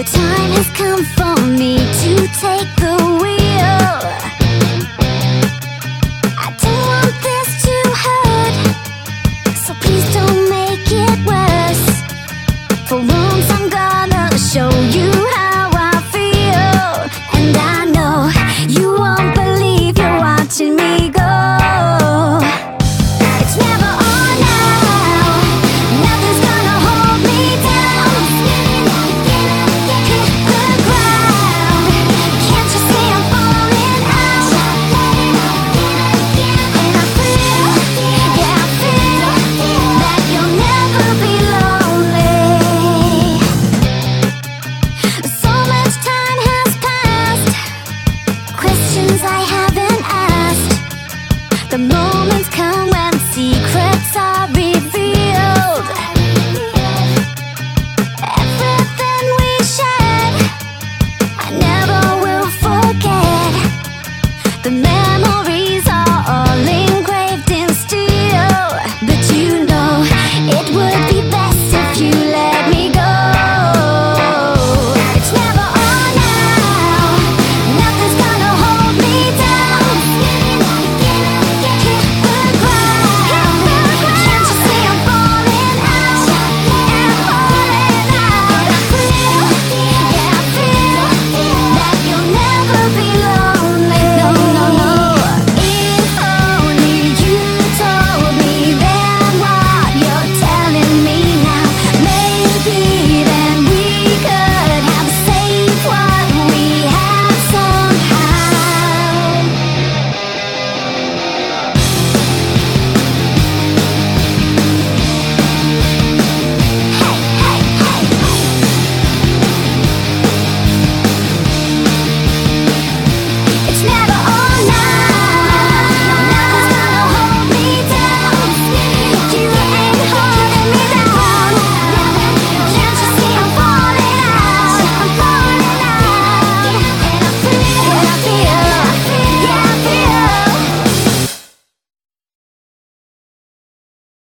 The time has come for me to take the wheel. I don't want this to hurt So please don't make it worse. For once I'm gonna show you how moments come when secrets are revealed. Everything we shared, I never will forget. The